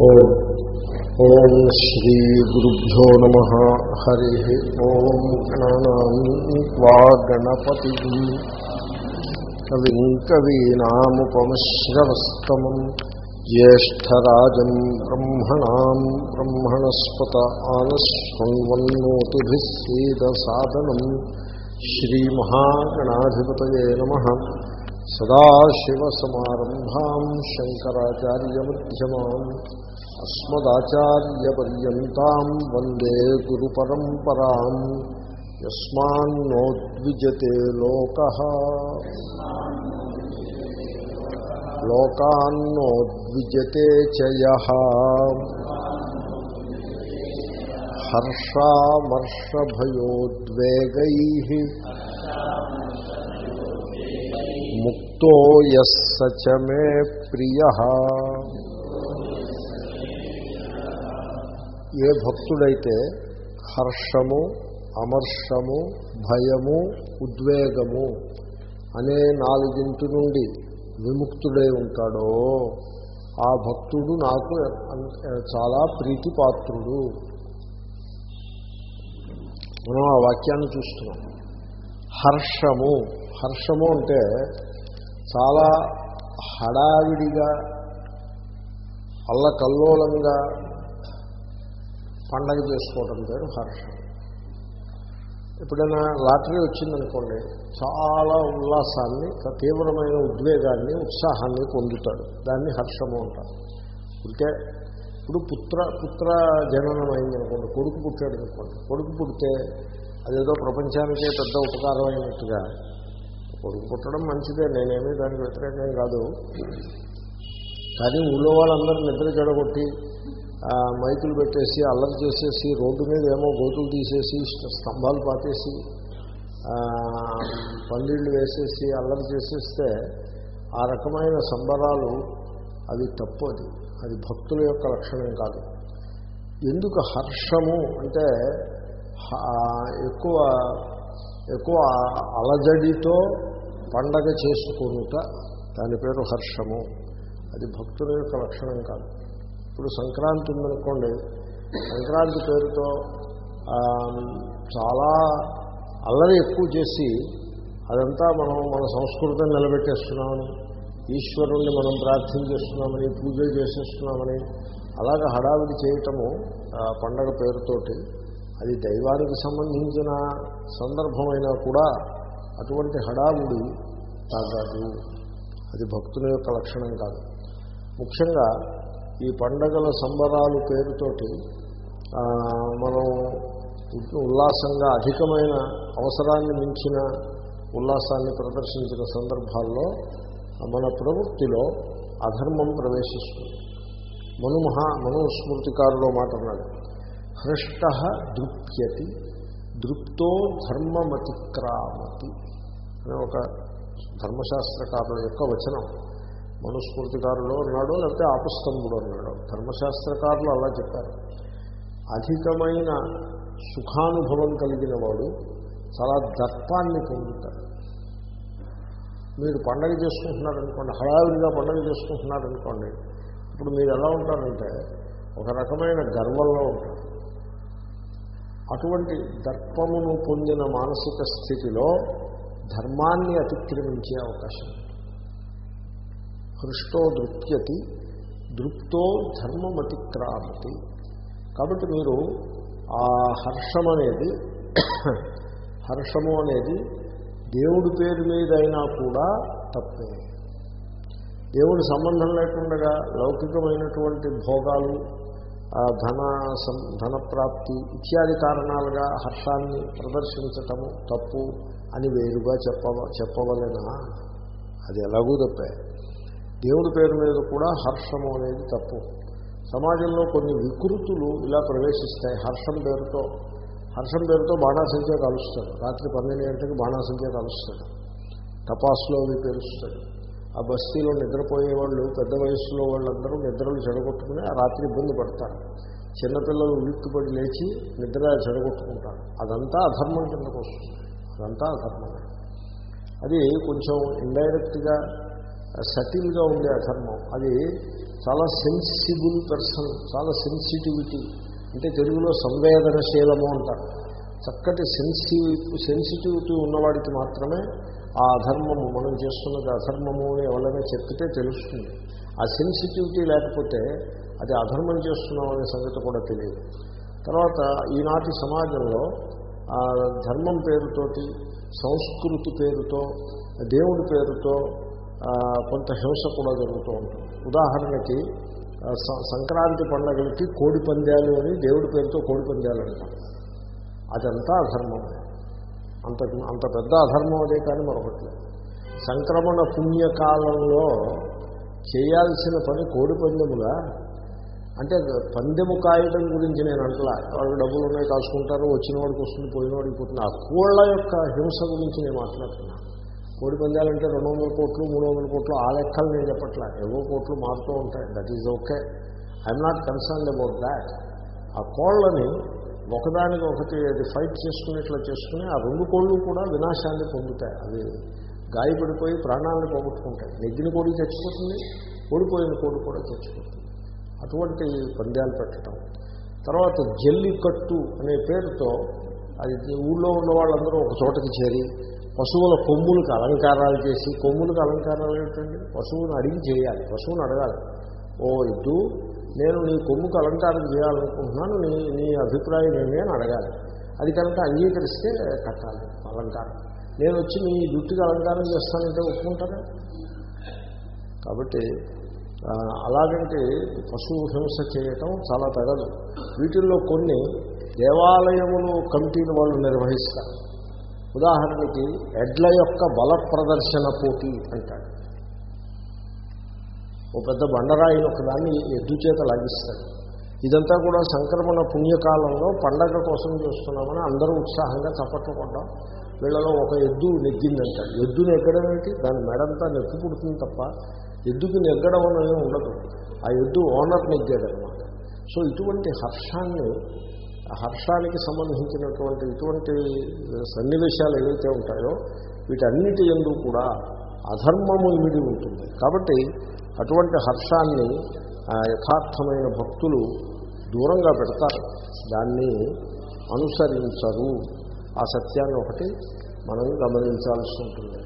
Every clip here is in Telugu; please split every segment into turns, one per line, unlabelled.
ఓం శ్రీ గురుభ్యో నమ. హరి ఓం గణనా గణపతి. కవిం కవీనాముపమశ్రవస్తమం జ్యేష్టరాజం బ్రహ్మణా బ్రహ్మణస్పత ఆనశృణ్వన్నోతిభిः సీదసాదనం. శ్రీమహాగణాధిపతయే నమ. సదాశివసమారంభాం శంకరాచార్యమ్యమాం అస్మదాచార్యపర్యంతం వందే గురు పరంపరా యస్మాన్నోద్విజతే లోక లోకాన్నోద్విజతే చయ హర్షామర్షభయోద్వేగై ముక్తో యస్స మే ప్రియ ఏ భక్తుడైతే హర్షము అమర్షము భయము ఉద్వేగము అనే నాలుగింటి నుండి విముక్తుడై ఉంటాడో ఆ భక్తుడు నాకు చాలా ప్రీతిపాత్రుడు. మనం ఆ వాక్యాన్ని చూస్తున్నాం. హర్షము హర్షము అంటే చాలా హడావిడిగా అల్లకల్లోలంగా పండగ చేసుకోవడం పేరు హర్షం. ఎప్పుడైనా లాటరీ వచ్చిందనుకోండి చాలా ఉల్లాసాన్ని తీవ్రమైన ఉద్వేగాన్ని ఉత్సాహాన్ని పొందుతాడు. దాన్ని హర్షము అంటారు. అంటే ఇప్పుడు పుత్ర పుత్ర జననం అయిందనుకోండి కొడుకు పుట్టాడు అనుకోండి కొడుకు పుడితే అదేదో ప్రపంచానికే పెద్ద ఉపకారం అయినట్టుగా కొడుకు పుట్టడం మంచిదే నేనేమీ దానికి వ్యతిరేకం కాదు. కానీ ఊళ్ళో వాళ్ళందరూ నిద్ర చెడగొట్టి మైకులు పెట్టేసి అల్లరి చేసేసి రోడ్డు మీద ఏమో గోతులు తీసేసి స్తంభాలు పాతేసి పందిళ్ళు వేసేసి అల్లరి చేసేస్తే ఆ రకమైన సంబరాలు అవి తప్పు అది. అది భక్తుల యొక్క లక్షణం కాదు. ఎందుకు హర్షము అంటే ఎక్కువ ఎక్కువ అలజడితో పండగ చేసుకునుట దాని పేరు హర్షము. అది భక్తుల యొక్క లక్షణం కాదు. ఇప్పుడు సంక్రాంతి ఉందనుకోండి సంక్రాంతి పేరుతో చాలా అల్లరి ఎక్కువ చేసి అదంతా మనం మన సంస్కృతిని నిలబెట్టేస్తున్నామని ఈశ్వరుణ్ణి మనం ప్రార్థన చేస్తున్నామని పూజలు చేసేస్తున్నామని అలాగ హడావిడి చేయటము పండగ పేరుతోటి అది దైవానికి సంబంధించిన సందర్భమైనా కూడా అటువంటి హడావుడి తాగాదు అది భక్తుల యొక్క లక్షణం కాదు. ముఖ్యంగా ఈ పండగల సంబరాలు పేరుతోటి మనం ఉల్లాసంగా అధికమైన అవసరాన్ని మించిన ఉల్లాసాన్ని ప్రదర్శించిన సందర్భాల్లో మన ప్రవృత్తిలో అధర్మం ప్రవేశిస్తుంది. మనుమహ మనుస్మృతికారులో మాట అన్నాడు. హృష్ట దృప్యతి దృప్తో ధర్మమతిక్రామతి. అనే ఒక ధర్మశాస్త్రకారుల యొక్క వచనం. మనుస్మృతికారుడు అన్నాడు లేకపోతే ఆపస్తంభుడు అన్నాడు. ధర్మశాస్త్రకారులు అలా చెప్పారు. అధికమైన సుఖానుభవం కలిగిన వాడు చాలా దర్పాన్ని పొందుతాడు. మీరు పండగ చేసుకుంటున్నారనుకోండి హడావిడిగా పండగ చేసుకుంటున్నారనుకోండి ఇప్పుడు మీరు ఎలా ఉంటారంటే ఒక రకమైన గర్వంలో ఉంటారు. అటువంటి దర్పమును పొందిన మానసిక స్థితిలో ధర్మాన్ని అతిక్రమించే అవకాశం హృష్టో దృప్యతి దృప్తో ధర్మమతిక్రామతి కాబట్టి మీరు ఆ హర్షం అనేది హర్షము అనేది దేవుడి పేరు మీదైనా కూడా తప్పే. దేవుడి సంబంధం లేకుండా లౌకికమైనటువంటి భోగాలు ధన ధనప్రాప్తి ఇత్యాది కారణాలుగా హర్షాన్ని ప్రదర్శించటము తప్పు అని వేరుగా చెప్పవ చెప్పవలేనా? అది ఎలాగూ తప్పే. దేవుడి పేరు మీద కూడా హర్షము అనేది తప్పు. సమాజంలో కొన్ని వికృతులు ఇలా ప్రవేశిస్తాయి హర్షం పేరుతో. హర్షం పేరుతో బాణాసంఖ్య కలుస్తాడు రాత్రి పన్నెండు గంటలకు బాణాసంఖ్య కలుస్తాడు తపాసులో అవి పేరుస్తాడు ఆ బస్తీలో నిద్రపోయే వాళ్ళు పెద్ద వయసులో వాళ్ళందరూ నిద్రలు చెడగొట్టుకుని ఆ రాత్రి ఇబ్బంది పడతారు. చిన్నపిల్లలు ఉలిక్కిపడి లేచి నిద్ర చెడగొట్టుకుంటారు. అదంతా అధర్మం కిందకు వస్తుంది. అదంతా అధర్మం అది కొంచెం ఇండైరెక్ట్గా సటిల్గా ఉండే అధర్మం. అది చాలా సెన్సిబుల్ పర్సన్ చాలా సెన్సిటివిటీ అంటే తెలుగులో సంవేదనశీలము అంటారు. చక్కటి సెన్సిటివ్ సెన్సిటివిటీ ఉన్నవాడికి మాత్రమే ఆ అధర్మము మనం చేస్తున్నది అధర్మము అని ఎవరైనా చెప్పితే తెలుస్తుంది. ఆ సెన్సిటివిటీ లేకపోతే అది అధర్మం చేస్తున్నాం అనే సంగతి కూడా తెలియదు. తర్వాత ఈనాటి సమాజంలో ఆ ధర్మం పేరుతోటి సంస్కృతి పేరుతో దేవుడి పేరుతో కొంత హింస కూడా జరుగుతూ ఉంటుంది. ఉదాహరణకి సంక్రాంతి పండగలకి కోడి పందాలు అని దేవుడి పేరుతో కోడి పందాలు అంటారు. అదంతా అధర్మం. అంత అంత పెద్ద అధర్మం అదే కానీ మరొకటి సంక్రమణ పుణ్యకాలంలో చేయాల్సిన పని కోడి పందెముగా అంటే పందెము కాయటం గురించి నేను అంటలా. వాళ్ళు డబ్బులు ఉన్నాయి కాసుకుంటారు వచ్చిన వాడికి వస్తుంది పోయిన వాడికి పోతుంది. ఆ కోళ్ళ యొక్క హింస గురించి నేను మాట్లాడుతున్నాను. కోడి పందాలంటే రెండు వందల కోట్లు మూడు వందల కోట్లు ఆ లెక్కలు నేను చెప్పట్లా. ఏవో కోట్లు మారుతూ ఉంటాయి. That is okay I'm not concern about that ఆ కోళ్ళని ఒకదానికి ఒకటి అది ఫైట్ చేసుకుని చేసుకుని ఆ రెండు కోళ్ళు కూడా వినాశాన్ని పొందుతాయి. అవి గాయపడిపోయి ప్రాణాలను పోగొట్టుకుంటాయి. నెగ్గిన కోడి చచ్చిపోతుంది ఓడిపోయిన కోడి కూడా చచ్చిపోతుంది. అటువంటి పందాలు పెట్టడం. తర్వాత జల్లికట్టు అనే పేరుతో అది ఊళ్ళో ఉన్న వాళ్ళందరూ ఒక చోటకి చేరి పశువుల కొమ్ములకు అలంకారాలు చేసి కొమ్ములకు అలంకారాలు ఏంటండి? పశువుని అడిగి చేయాలి పశువుని అడగాలి. ఓ ఇద్దు నేను నీ కొమ్ముకు అలంకారం చేయాలనుకుంటున్నాను నీ నీ అభిప్రాయం ఏమి అని అడగాలి. అది కనుక అంగీకరిస్తే కట్టాలి అలంకారం. నేను వచ్చి నీ జుట్టుకి అలంకారం చేస్తానంటే ఒప్పుకుంటారా? కాబట్టి అలాగంటే పశువు హింస చేయటం చాలా తగదు. వీటిల్లో కొన్ని దేవాలయములు కమిటీలు వాళ్ళు నిర్వహిస్తారు. ఉదాహరణకి ఎడ్ల యొక్క బల ప్రదర్శన పోటీ అంటాడు. ఒక పెద్ద బండరాయిని ఒకదాన్ని ఎద్దు చేత లాగిస్తాడు. ఇదంతా కూడా సంక్రమణ పుణ్యకాలంలో పండగ కోసం చేస్తున్నామని అందరూ ఉత్సాహంగా చప్పట్లు కొట్టడం వీళ్ళలో ఒక ఎద్దు నెగ్గిందంటారు ఎద్దుని ఎక్కడం ఏంటి? దాని మెడంతా నెక్కు పుడుతుంది తప్ప ఎద్దుకి నెగ్గడం అనేది ఉండదు. ఆ ఎద్దు ఓనర్ నెగ్గాడనమాట. సో ఇటువంటి హర్షాన్ని హర్షానికి సంబంధించినటువంటి ఇటువంటి సన్నివేశాలు ఏవైతే ఉంటాయో వీటన్నిటి ఎందు కూడా అధర్మము ఇమిడి ఉంటుంది. కాబట్టి అటువంటి హర్షాన్ని యథార్థమైన భక్తులు దూరంగా పెడతారు. దాన్ని అనుసరించరు. ఆ సత్యాన్ని ఒకటి మనం గమనించాల్సి ఉంటుంది.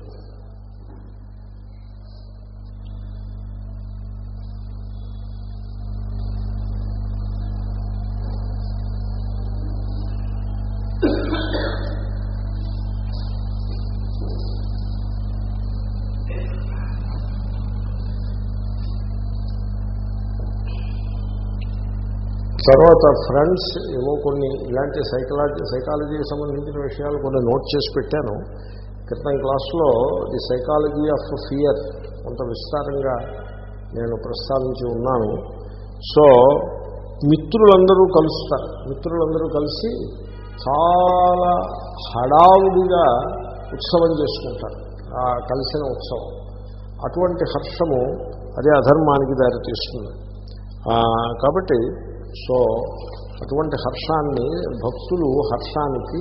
తర్వాత ఫ్రెండ్స్ ఏవో కొన్ని ఇలాంటి సైకలాజీ సైకాలజీకి సంబంధించిన విషయాలు కొన్ని నోట్ చేసి పెట్టాను. క్రితం క్లాస్లో ది సైకాలజీ ఆఫ్ ఫియర్ కొంత విస్తారంగా నేను ప్రస్తావించి ఉన్నాను. సో మిత్రులందరూ కలుస్తారు. మిత్రులందరూ కలిసి చాలా హడావుడిగా ఉత్సవం చేసుకుంటారు. ఆ కలిసిన ఉత్సవం. అటువంటి హర్షము అదే అధర్మానికి దారితీస్తుంది. కాబట్టి సో అటువంటి హర్షాన్ని భక్తులు హర్షానికి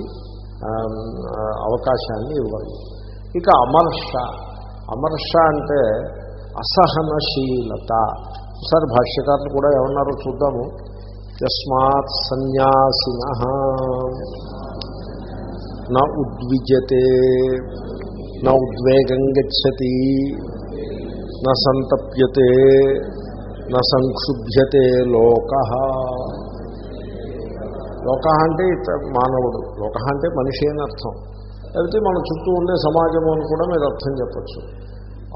అవకాశాన్ని ఇవ్వాలి. ఇక అమర్ష. అమర్ష అంటే అసహనశీలత. ఒకసారి భాష్యకారులు కూడా ఏమన్నారో చూద్దాము. తస్మాత్ సన్యాసిన. నా ఉద్విజతే. నా ఉద్వేగం గచ్చతి. నా సంతప్యతే. సంక్షుభ్యతే లోక. లోక అంటే మానవుడు. లోక అంటే మనిషి అని అర్థం. లేకపోతే మన చుట్టూ ఉండే సమాజము అని కూడా మీరు అర్థం చెప్పచ్చు.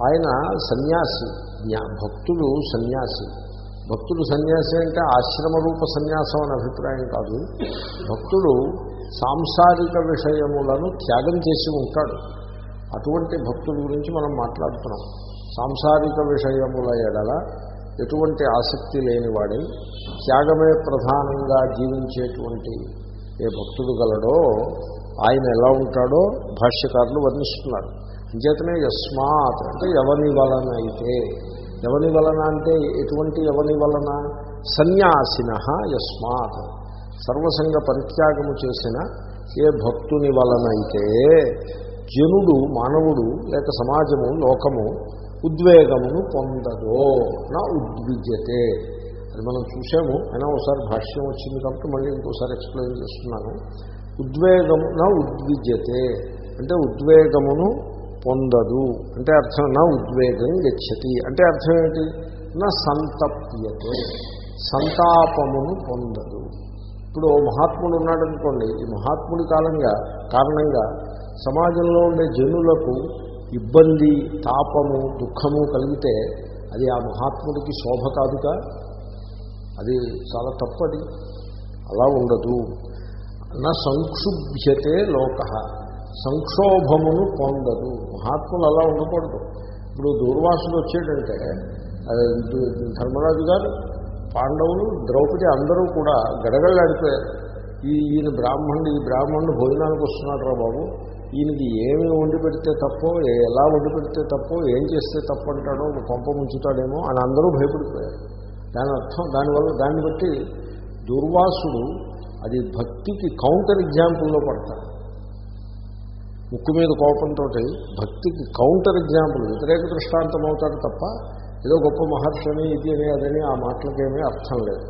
ఆయన సన్యాసి. జ్ఞా- భక్తుడు సన్యాసి. భక్తుడు సన్యాసి అంటే ఆశ్రమ రూప సన్యాసం అనే అభిప్రాయం కాదు. భక్తుడు సాంసారిక విషయములను త్యాగం చేసి ఉంటాడు. అటువంటి భక్తుల గురించి మనం మాట్లాడుతున్నాం. సాంసారిక విషయముల ఎడల ఎటువంటి ఆసక్తి లేనివాడై త్యాగమే ప్రధానంగా జీవించేటువంటి ఏ భక్తుడు గలడో ఆయన ఎలా ఉంటాడో భాష్యకారులు వర్ణిస్తున్నారు. అంచేతనే యస్మాత్ అంటే ఎవని వలన అయితే ఎవని వలన అంటే ఎటువంటి ఎవని వలన సన్యాసిన యస్మాత్. సర్వసంగ పరిత్యాగము చేసిన ఏ భక్తుని వలనైతే జనుడు మానవుడు లేక సమాజము లోకము ఉద్వేగమును పొందదో. నా ఉద్విజ్యతే అది మనం చూసాము అయినా ఒకసారి భాష్యం వచ్చింది కాబట్టి మళ్ళీ ఇంకోసారి ఎక్స్ప్లెయిన్ చేస్తున్నాను. ఉద్వేగము నా ఉద్విజ్యతే అంటే ఉద్వేగమును పొందదు. అంటే అర్థం నా ఉద్వేగం గచ్చతి. అంటే అర్థం ఏంటి నా సంతప్యతే సంతాపమును పొందదు. ఇప్పుడు మహాత్ముడు ఉన్నాడనుకోండి. ఈ మహాత్ముడి కాలంగా కారణంగా సమాజంలో ఉండే జనులకు ఇబ్బంది తాపము దుఃఖము కలిగితే అది ఆ మహాత్ముడికి శోభ కాదుగా. అది చాలా తప్పది. అలా ఉండదు. నా సంక్షుభ్యతే లోక. సంక్షోభమును పొందదు. మహాత్ములు అలా ఉండకూడదు. ఇప్పుడు దూర్వాసుడు వచ్చేటంటే ధర్మరాజు గారు పాండవులు ద్రౌపది అందరూ కూడా గడగళ్ళాడిపోయారు ఈ ఈయన బ్రాహ్మణుడు ఈ బ్రాహ్మణుడు భోజనానికి వస్తున్నాడు రా బాబు. ఈయనకి ఏమి వండి పెడితే తప్పో ఎలా వండి పెడితే తప్పో ఏం చేస్తే తప్పు అంటాడో కొంప ముంచుతాడేమో అని అందరూ భయపడిపోయారు. దాని అర్థం దానివల్ల దాన్ని బట్టి దుర్వాసుడు అది భక్తికి కౌంటర్ ఎగ్జాంపుల్లో పడతాడు. ముక్కు మీద కోపంతో భక్తికి కౌంటర్ ఎగ్జాంపుల్ వ్యతిరేక దృష్టాంతం అవుతాడు తప్ప ఏదో గొప్ప మహర్షి అని ఇది అని అదని ఆ మాటలకేమీ అర్థం లేదు.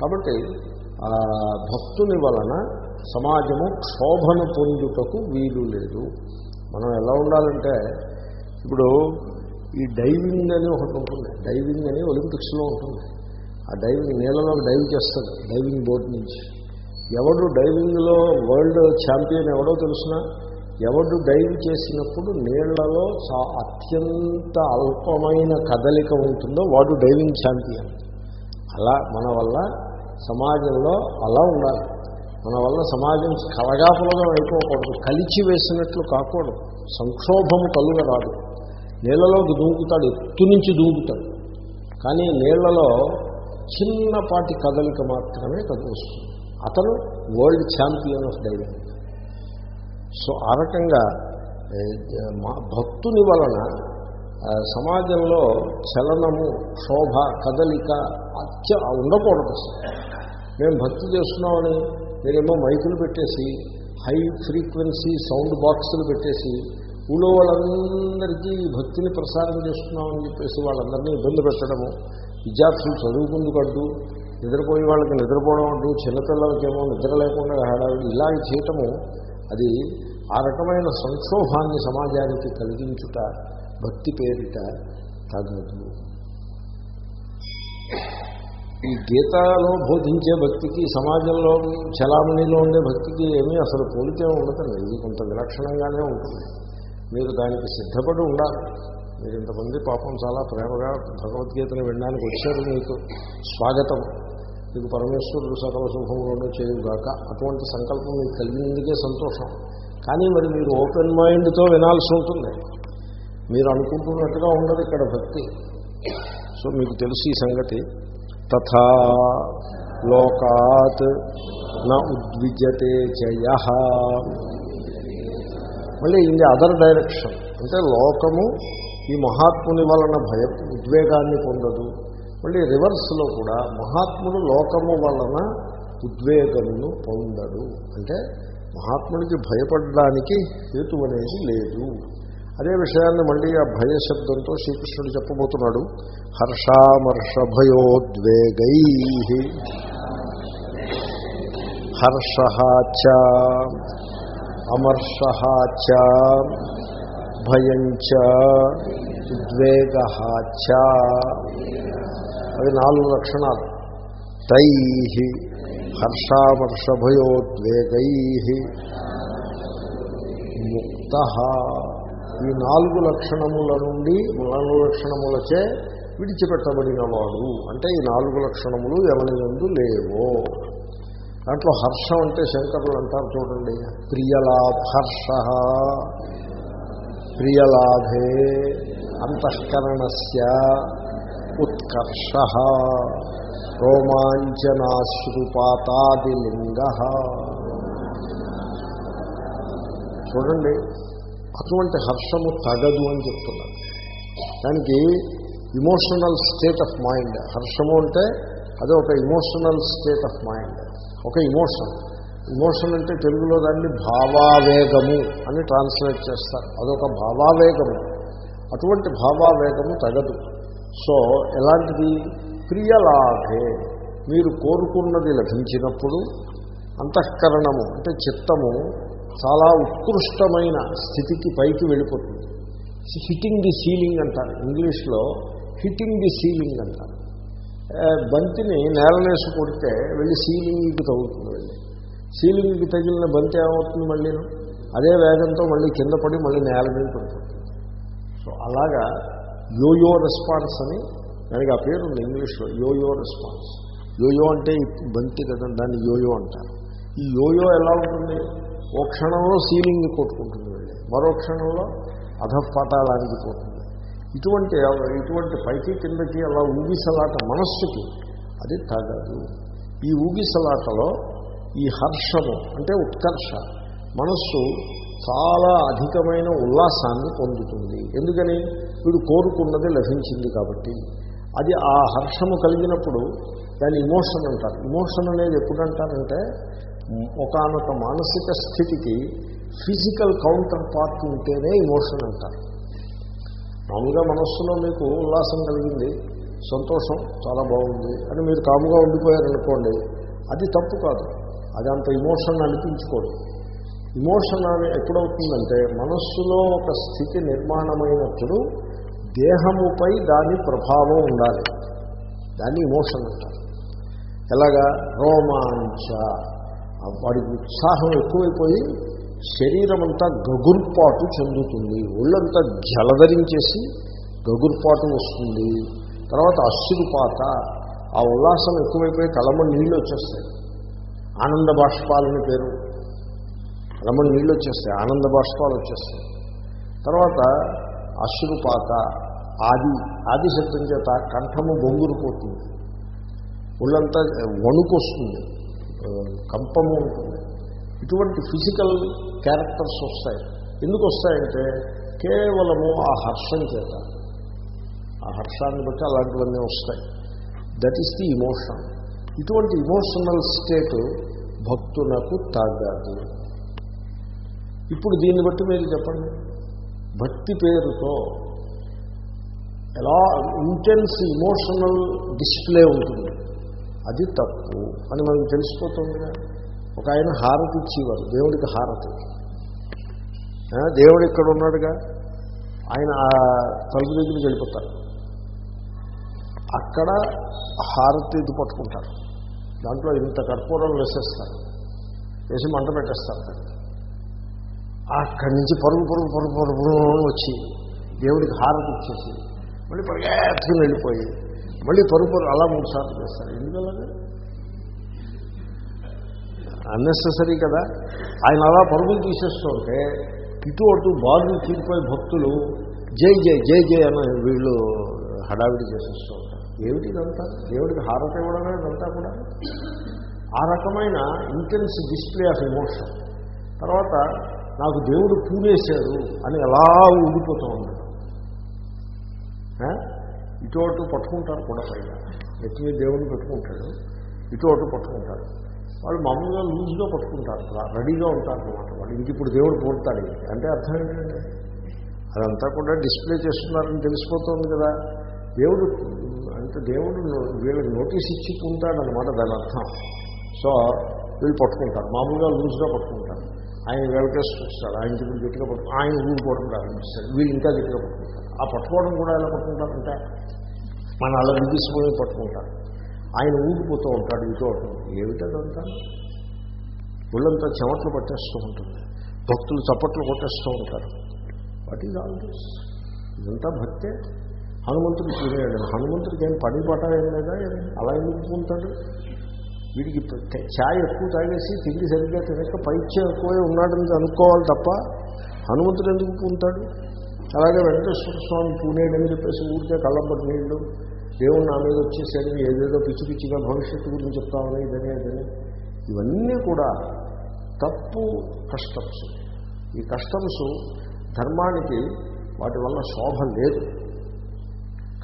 కాబట్టి భక్తుని వలన సమాజము క్షోభను పొందుటకు వీలు లేదు. మనం ఎలా ఉండాలంటే ఇప్పుడు ఈ డైవింగ్ అని ఒకటి ఉంటుంది. డైవింగ్ అని ఒలింపిక్స్లో ఉంటుంది. ఆ డైవింగ్ నీళ్ళలో డైవ్ చేస్తాడు డైవింగ్ బోర్డు నుంచి. ఎవడు డైవింగ్లో వరల్డ్ ఛాంపియన్ ఎవడో తెలిసిన? ఎవడు డైవ్ చేసినప్పుడు నీళ్ళలో అత్యంత అల్పమైన కదలిక ఉంటుందో వాడు డైవింగ్ ఛాంపియన్. అలా మన వల్ల సమాజంలో అలా ఉండాలి. మన వల్ల సమాజం కలగాపులగా అయిపోకూడదు. కలిచి వేసినట్లు కాకూడదు. సంక్షోభము కలుగరాదు. నీళ్ళలోకి దూకుతాడు ఎత్తు నుంచి దూకుతాడు కానీ నీళ్ళలో చిన్నపాటి కదలిక మాత్రమే కదులుస్తుంది అతను world champion of diving. So ఆ రకంగా మా భక్తుని వలన సమాజంలో చలనము శోభ కదలిక అత్య ఉండకూడదు అసలు. మేము భక్తి చేస్తున్నామని మీరేమో మైకులు పెట్టేసి హై ఫ్రీక్వెన్సీ సౌండ్ బాక్సులు పెట్టేసి ఊళ్ళో వాళ్ళందరికీ భక్తిని ప్రసారం చేస్తున్నామని చెప్పేసి వాళ్ళందరినీ ఇబ్బంది పెట్టడము. విద్యార్థులు చదువుకుందుకు అడ్డు నిద్రపోయే వాళ్ళకి నిద్రపోవడం అడ్డు చిన్నపిల్లలకేమో నిద్ర లేకుండా హడావిడి ఇలా చేయటము అది ఆ రకమైన సంక్షోభాన్ని సమాజానికి కలిగించుట భక్తి పేరిట తగదు. ఈ గీతలో బోధించే భక్తికి సమాజంలో చలామణిలో ఉండే భక్తికి ఏమీ అసలు పోలికే ఉండదండి. ఇది కొంత విలక్షణంగానే ఉంటుంది. మీరు దానికి సిద్ధపడి ఉండాలి. మీరు ఇంతమంది పాపం చాలా ప్రేమగా భగవద్గీతను వినడానికి వచ్చారు మీకు. స్వాగతం. మీకు పరమేశ్వరుడు సకల శుభంలోనూ చేయుగాక. అటువంటి సంకల్పం మీకు కలిగినందుకే సంతోషం. కానీ మరి మీరు ఓపెన్ మైండ్తో వినాల్సి ఉంటుంది మీరు అనుకుంటున్నట్టుగా ఉండదు ఇక్కడ భక్తి. సో మీకు తెలుసు ఈ సంగతి. తథా లోకాత్ నా ఉద్విజతే జయ. మళ్ళీ ఇన్ ది అదర్ డైరెక్షన్ అంటే లోకము ఈ మహాత్ముని వలన భయ ఉద్వేగాన్ని పొందదు. మళ్ళీ రివర్స్లో కూడా మహాత్ముడు లోకము వలన ఉద్వేగమును పొందడు. అంటే మహాత్ముడికి భయపడడానికి హేతు అనేది లేదు. అదే విషయాన్ని మళ్ళీ ఆ భయశబ్దంతో శ్రీకృష్ణుడు చెప్పబోతున్నాడు. హర్షామర్ష భయోద్వేగై హర్ష చ అమర్ష చ ఉద్వేగ చ. అవి నాలుగు లక్షణాలు. తై హర్షామర్షభయోద్వేగై. ముక్త. ఈ నాలుగు లక్షణముల నుండి నాలుగు లక్షణములచే విడిచిపెట్టబడినవాడు. అంటే ఈ నాలుగు లక్షణములు ఎవరి ముందు లేవో. దాంట్లో హర్షం అంటే శంకరులు అంటారు చూడండి. ప్రియలాభ హర్ష ప్రియలాభే అంతఃకరణస్య ఉత్కర్ష. రోమాంచనాశ్రుపాతాదిలింగ. చూడండి అటువంటి హర్షము తగదు అని చెప్తున్నారు దానికి ఇమోషనల్ స్టేట్ ఆఫ్ మైండ్ హర్షము అంటే అదే ఒక ఇమోషనల్ స్టేట్ ఆఫ్ మైండ్ ఒక ఇమోషన్ ఇమోషన్ అంటే తెలుగులో దాన్ని భావావేగము అని ట్రాన్స్లేట్ చేస్తారు. అదొక భావావేగము. అటువంటి భావావేగము తగదు. సో ఎలాంటిది? ప్రియలాభే మీరు కోరుకున్నది లభించినప్పుడు అంతఃకరణము అంటే చిత్తము చాలా ఉత్కృష్టమైన స్థితికి పైకి వెళ్ళిపోతుంది. హిట్టింగ్ ది సీలింగ్ అంటారు. ఇంగ్లీష్లో హిట్టింగ్ ది సీలింగ్ అంటారు. బంతిని నేలనేసి కొడితే వెళ్ళి సీలింగ్కి తగులుతుంది వెళ్ళి. సీలింగ్కి తగిలిన బంతి ఏమవుతుంది మళ్ళీ? అదే వేగంతో మళ్ళీ కింద పడి మళ్ళీ నేల మీద పడుతుంది సో అలాగా యోయో రెస్పాన్స్ అని దానికి ఆ పేరు ఉంది ఇంగ్లీష్లో యోయో రెస్పాన్స్ యోయో అంటే బంతి కదా దాన్ని యోయో అంటారు. ఈ యోయో ఎలా ఉంటుంది? ఓ క్షణంలో సీలింగ్ కొట్టుకుంటుంది వెళ్ళి. మరో క్షణంలో అధపాతాళానికి పోతుంది. ఇటువంటి ఇటువంటి పైకి కిందకి అలా ఊగిసలాట మనస్సుకి అది తగదు. ఈ ఊగిసలాటలో ఈ హర్షము అంటే ఉత్కర్ష మనస్సు చాలా అధికమైన ఉల్లాసాన్ని పొందుతుంది. ఎందుకని? వీడు కోరుకున్నది లభించింది కాబట్టి. అది ఆ హర్షము కలిగినప్పుడు దాని ఇమోషన్ అంటారు. ఇమోషన్ అనేది ఎప్పుడు అంటారంటే ఒకనొక మానసిక స్థితికి ఫిజికల్ కౌంటర్ పార్ట్ ఉంటేనే ఇమోషన్ అంటారు. మామూలుగా మనస్సులో మీకు ఉల్లాసం కలిగింది సంతోషం చాలా బాగుంది అని మీరు కాముగా ఉండిపోయారనుకోండి అది తప్పు కాదు. అది అంత ఇమోషన్ అనిపించుకోదు. ఇమోషన్ అని ఎప్పుడవుతుందంటే మనస్సులో ఒక స్థితి నిర్మాణమైనప్పుడు దేహముపై దాని ప్రభావం ఉండాలి. దాన్ని ఇమోషన్ అంటారు. ఎలాగా? రోమాంచ. వాడికి ఉత్సాహం ఎక్కువైపోయి శరీరం అంతా గగుర్పాటు చెందుతుంది. ఒళ్ళంతా జలధరించేసి గగుర్పాటు వస్తుంది. తర్వాత అశ్రుపాత ఆ ఉల్లాసం ఎక్కువైపోయి కలమ నీళ్ళు వచ్చేస్తాయి. ఆనంద బాష్పాలని పేరు. కలమ నీళ్ళు వచ్చేస్తాయి ఆనంద బాష్పాలు వచ్చేస్తాయి. తర్వాత అశ్రుపాత ఆది ఆది శబ్దం చేత కంఠము బొంగురుపోతుంది. ఒళ్ళంతా వణుకు వస్తుంది కంపము ఉంటుంది. ఇటువంటి ఫిజికల్ క్యారెక్టర్స్ వస్తాయి. ఎందుకు వస్తాయంటే కేవలము ఆ హర్షం చేత. ఆ హర్షాన్ని బట్టి అలాంటివన్నీ వస్తాయి. దట్ ఈస్ ది ఇమోషన్ ఇటువంటి ఇమోషనల్ స్టేట్ భక్తులకు తగ్గదు ఇప్పుడు దీన్ని బట్టి మీరు చెప్పండి. భక్తి పేరుతో ఎలా ఇంటెన్స్ ఇమోషనల్ డిస్ప్లే ఉంటుంది. అది తప్పు అని మనకు తెలిసిపోతుందిగా ఒక ఆయన హారతి ఇచ్చేవారు దేవుడికి హారతి దేవుడు ఇక్కడ ఉన్నాడుగా ఆయన ఆ తలుపు దగ్గరికి వెళ్ళిపోతారు అక్కడ హారతి ఇది పట్టుకుంటారు దాంట్లో ఇంత కర్పూరం వేసేస్తారు వేసి మంట పెట్టేస్తారు అక్కడి నుంచి పరుగు పరుగు పరుగు పరుగు వచ్చి దేవుడికి హారతి ఇచ్చేసి మళ్ళీ పరిగెత్తుకుని వెళ్ళిపోయి మళ్ళీ పరుపు అలా మూడు సార్లు చేస్తారు. ఎందుకలాగా అన్నెసరీ కదా. ఆయన అలా పరుగులు తీసేస్తుంటే ఇటు అటు బాధలు తీరిపోయి భక్తులు జై జై జై జై అని వీళ్ళు హడావిడి చేసేస్తూ ఉంటారు. ఏమిటి ఇదంతా? దేవుడికి హారత ఇవ్వడమే ఇదంతా కూడా? ఆ రకమైన ఇంటెన్స్ డిస్ప్లే ఆఫ్ ఎమోషన్ తర్వాత నాకు దేవుడు పూనేశాడు అని ఎలా ఊడిపోతూ ఉంటాడు. ఇటు అటు పట్టుకుంటారు కూడా పైగా. ఎత్తి మీద దేవుడిని పెట్టుకుంటాడు ఇటు అటు పట్టుకుంటారు వాళ్ళు మామూలుగా లూజ్గా పట్టుకుంటారు రెడీగా ఉంటారు అనమాట వాళ్ళు. ఇంక ఇప్పుడు దేవుడు పూడతాడు అంటే అర్థం ఏంటంటే అదంతా కూడా డిస్ప్లే చేస్తున్నారని తెలిసిపోతుంది కదా. దేవుడు అంటే దేవుడు వీళ్ళకి నోటీస్ ఇచ్చి ఉంటాడనమాట దాని అర్థం. సో వీళ్ళు పట్టుకుంటారు. మామూలుగా లూజ్గా పట్టుకుంటారు. ఆయన వేళకేసి చూస్తాడు. ఆయన ఇప్పుడు గట్టిగా పట్టుకుంటారు ఆయన ఊరుకోవడం ప్రారంభిస్తాడు. వీళ్ళు ఇంకా గట్టిగా పట్టుకుంటారు. ఆ పట్టుకోవడం కూడా ఎలా పట్టుకుంటారంటే మన అలా విధిసిపోయి పట్టుకుంటారు. ఆయన ఊడిపోతూ ఉంటాడు ఇటు అటు ఏమిటదంతా ఒళ్ళంతా చెమట్లు పట్టేస్తూ ఉంటుంది. భక్తులు చప్పట్లు కొట్టేస్తూ ఉంటారు. What is all this? ఇదంతా భక్తే. హనుమంతుడు తినేయాడు హనుమంతుడికి ఏం పని పట ఏం లేదా? అలా ఎందుకుంటాడు వీడికి ఛాయ్ ఎక్కువ తాగేసి తిండి సరిగ్గా తినక పైత్యం ఎక్కువే ఉన్నాడని అనుకోవాలి తప్ప హనుమంతుడు ఎందుకు ఉంటాడు అలాగే వెంకటేశ్వర స్వామి పూనేడని చెప్పేసి ఊరికే కళ్ళంపటి నీళ్ళు దేవుడు నా మీద వచ్చేసరికి ఏదేదో పిచ్చి పిచ్చిగా భవిష్యత్తు గురించి చెప్తామని ఇదని ఇదని ఇవన్నీ కూడా తప్పు కస్టమ్స్ ఈ కస్టమ్స్ ధర్మానికి వాటి వల్ల శోభ లేదు.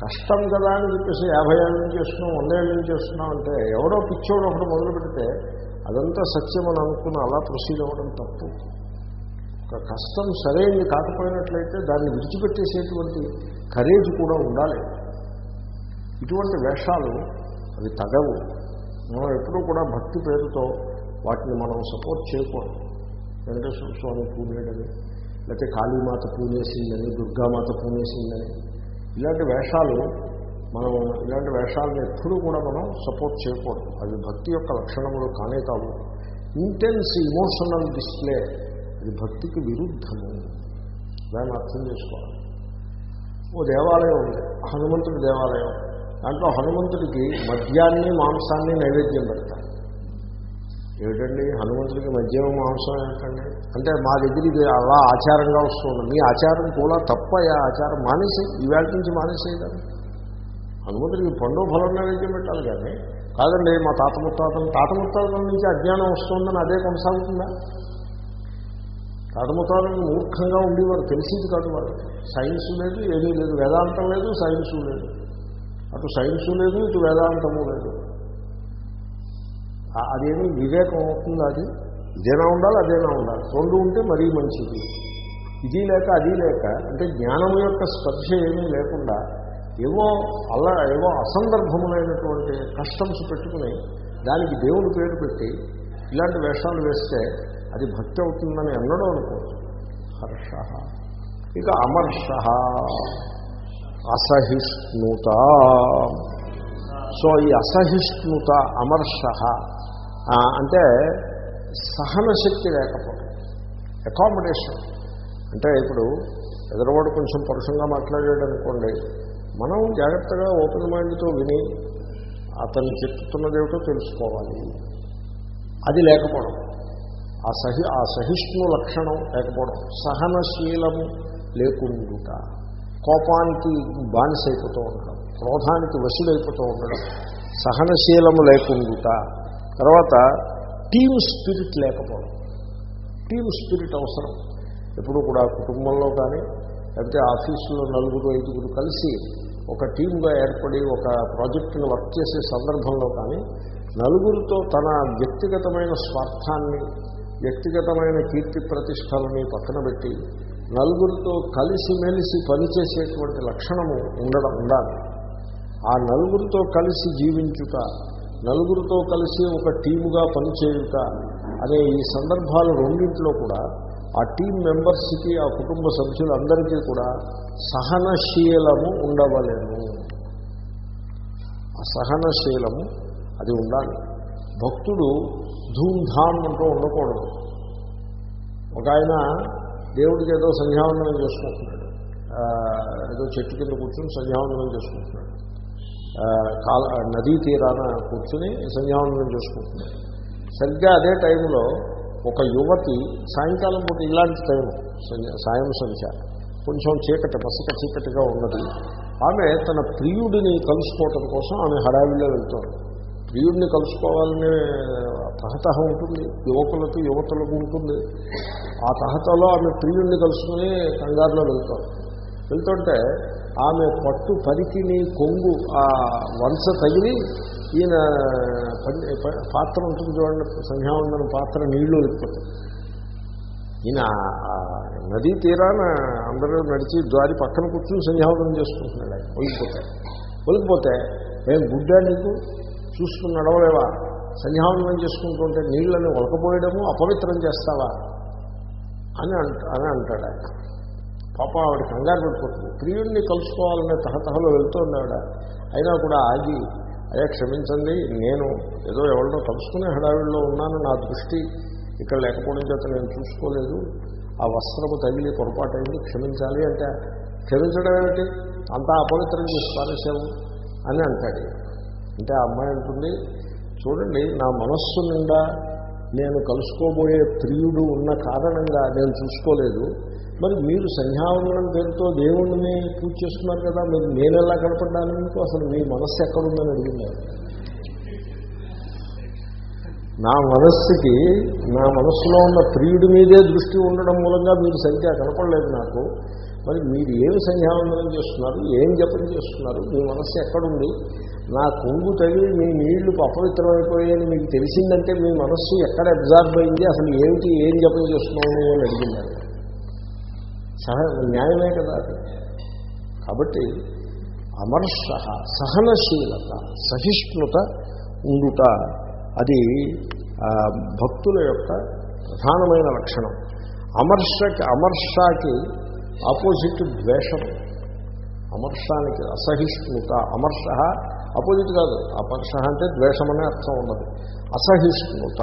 కష్టం కదా అని చెప్పేసి యాభై ఏళ్ళ నుంచి చేస్తున్నాం వంద ఏళ్ళ నుంచి చేస్తున్నాం అంటే ఎవడో పిచ్చోడు ఒకటి మొదలు పెడితే అదంతా సత్యం అని అనుకుని అలా ప్రొసీడ్ అవ్వడం తప్పు. ఒక కష్టం సరైనది కాకపోయినట్లయితే దాన్ని విడిచిపెట్టేసేటువంటి కరేజ్ కూడా ఉండాలి. ఇటువంటి వేషాలు అవి తగవు. మనం ఎప్పుడూ కూడా భక్తి పేరుతో వాటిని మనం సపోర్ట్ చేయకూడదు. వెంకటేశ్వర స్వామి పూనేడని లేకపోతే కాళీమాత పూనేసిందని దుర్గామాత పూనేసిందని ఇలాంటి వేషాలు మనం ఇలాంటి వేషాలను ఎప్పుడూ కూడా మనం సపోర్ట్ చేయకూడదు. అవి భక్తి యొక్క లక్షణములు కానే కావు. ఇంటెన్స్ ఇమోషనల్ డిస్ప్లే ఇది భక్తికి విరుద్ధము. దాన్ని అర్థం చేసుకోవాలి. ఓ దేవాలయం ఉంది హనుమంతుడి దేవాలయం. దాంట్లో హనుమంతుడికి మద్యాన్ని మాంసాన్ని నైవేద్యం పెడతారు. ఏమిటండి? హనుమంతుడికి మద్యం మాంసం ఏంటండి? అంటే మా దగ్గర ఇది అలా ఆచారంగా వస్తుంది. మీ ఆచారం కూడా తప్పయా? ఆచారం మానేసి ఈవేళ నుంచి మానేసేయదాన్ని హనుమంతుడికి పండు ఫలం నైవేద్యం పెట్టాలి కానీ కాదండి మా తాత ముత్తాతలు తాత ముత్తాతల నుంచి అజ్ఞానం వస్తుందని అదే కొనసాగుతుందా? తాత మూర్ఖంగా ఉండేవారు. తెలిసింది కాదు వారు. సైన్స్ లేదు ఏమీ లేదు. వేదాంతం లేదు సైన్సు లేదు. అటు సైన్సు లేదు ఇటు వేదాంతము లేదు. అదేమి వివేకం అవుతుంది అది? ఇదేనా ఉండాలి అదేనా ఉండాలి? రెండు ఉంటే మరీ మంచిది. ఇది లేక అది లేక అంటే జ్ఞానం యొక్క స్పర్శ ఏమీ లేకుండా ఏవో అలా ఏవో అసందర్భములైనటువంటి కష్టంస్ పెట్టుకుని దానికి దేవుడి పేరు పెట్టి ఇలాంటి వేషాలు వేస్తే అది భక్తి అవుతుందని అన్నడం అనుకోవచ్చు హర్ష. ఇక అమర్ష. అసహిష్ణుత. సో ఈ అసహిష్ణుత అమర్ష అంటే సహన శక్తి లేకపోవడం అకామిడేషన్ అంటే ఇప్పుడు ఎదురువాడు కొంచెం పరుషంగా మాట్లాడాడు అనుకోండి మనం జాగ్రత్తగా ఓపెన్ మైండ్తో విని అతను చెప్తున్నదేమిటో తెలుసుకోవాలి. అది లేకపోవడం. ఆ సహి ఆ సహిష్ణు లక్షణం లేకపోవడం సహనశీలము లేకుండుట కోపానికి బానిసైపోతూ ఉండడం క్రోధానికి వశుడైపోతూ ఉండడం సహనశీలము లేకుండుట. తర్వాత టీమ్ స్పిరిట్ లేకపోవడం. టీమ్ స్పిరిట్ అవసరం. ఎప్పుడు కూడా కుటుంబంలో కానీ లేకపోతే ఆఫీసులో నలుగురు ఐదుగురు కలిసి ఒక టీమ్గా ఏర్పడి ఒక ప్రాజెక్టును వర్క్ చేసే సందర్భంలో కానీ నలుగురితో తన వ్యక్తిగతమైన స్వార్థాన్ని వ్యక్తిగతమైన కీర్తి ప్రతిష్టలని పక్కన పెట్టి నలుగురితో కలిసిమెలిసి పనిచేసేటువంటి లక్షణము ఉండడం ఉండాలి. ఆ నలుగురితో కలిసి జీవించుట నలుగురితో కలిసి ఒక టీముగా పనిచేయుట అనే ఈ సందర్భాలు రెండింటిలో కూడా ఆ టీం మెంబర్స్కి ఆ కుటుంబ సభ్యులందరికీ కూడా సహనశీలము ఉండవలేము ఆ సహనశీలము అది ఉండాలి. భక్తుడు ధూమ్ధామ్ అంటూ ఉండకూడదు. ఒక ఆయన దేవుడికి ఏదో సంధ్యావందనం చేసుకుంటున్నాడు. ఏదో చెట్టు కింద కూర్చొని సంధ్యావందనం చేసుకుంటున్నాడు. కాల నదీ తీరాన కూర్చుని సంధ్యావందనం చేసుకుంటున్నాడు. సరిగ్గా అదే టైంలో ఒక యువతి సాయంకాలం పూట ఇలాంటి టైం సాయం సంధ్య కొంచెం చీకటి పసక చీకటిగా ఉన్నది. ఆమె తన ప్రియుడిని కలుసుకోవటం కోసం ఆమె హడావిలో వెళ్తోంది. ప్రియుడిని కలుసుకోవాలనే తహతహ ఉంటుంది యువకులకు యువతలకు ఉంటుంది. ఆ తహతలో ఆమె ప్రియుడిని కలుసుకుని కంగారులో వెళ్తాం వెళ్తుంటే ఆమె పట్టు పరికిని కొంగు ఆ వంశ తగిలి ఈయన పాత్ర ఉంటుంది చూడండి సంధ్యావందనం పాత్ర నీళ్ళు వెళ్ళిపోతుంది ఈయన నదీ తీరాన అందరూ నడిచి దారి పక్కన కూర్చుని సంధ్యావందనం చేసుకుంటున్నాడు ఆయన. ఒలిగిపోతే ఒలిగిపోతే ఏం గుడ్డా నీకు? చూసుకుని నడవలేవా? సంధ్యావందనం చేసుకుంటుంటే నీళ్ళని ఒలకపోయడము అపవిత్రం చేస్తావా? అని అంట అని అంటాడు ఆయన. పాప ఆవిడ కంగారు పెట్టుకుంటుంది ప్రియుడిని కలుసుకోవాలనే తహతహలో వెళ్తుంది ఆవిడ అయినా కూడా ఆగి అదే క్షమించండి నేను ఏదో ఎవరినో కలుసుకునే హడావిడిలో ఉన్నాను నా దృష్టి ఇక్కడ లేకపోవడం చేత నేను చూసుకోలేదు. ఆ వస్త్రము తగిలి పొరపాటైంది క్షమించాలి అంటే క్షమించడం ఏమిటి? అంతా అపవిత్రం చేసి పారేశావు అని అంటాడు అంటే ఆ అమ్మాయి అంటుంది చూడండి నా మనస్సు నిండా నేను కలుసుకోబోయే ప్రియుడు ఉన్న కారణంగా నేను చూసుకోలేదు. మరి మీరు సంధ్యావందనం పేరుతో దేవుణ్ణి పూజ చేస్తున్నారు కదా మీరు నేను ఎలా కనపడ్డాను మీకు? అసలు మీ మనస్సు ఎక్కడుందని అడిగినారు నా మనస్సుకి నా మనస్సులో ఉన్న ప్రియుడి మీదే దృష్టి ఉండడం మూలంగా మీరు సరిగ్గా కనపడలేదు నాకు. మరి మీరు ఏమి సంధ్యావందనం చేస్తున్నారు? ఏం జపం చేస్తున్నారు? మీ మనస్సు ఎక్కడుంది? నా కొంగు తగిలి మీ నీళ్ళు అపవిత్రమైపోయాయని మీకు తెలిసిందంటే మీ మనస్సు ఎక్కడ అబ్జార్బ్ అయింది? అసలు ఏమిటి? ఏం జపం చేస్తున్నావు అని అడిగింది సహ న్యాయమే కదా అది. కాబట్టి అమర్ష సహనశీలత సహిష్ణుత ఉండుట అది భక్తుల యొక్క ప్రధానమైన లక్షణం. అమర్షకి అమర్షకి ఆపోజిట్ ద్వేషం. అమర్షానికి అసహిష్ణుత. అమర్ష అపోజిట్ కాదు. అమర్ష అంటే ద్వేషం అనే అర్థం ఉన్నది. అసహిష్ణుత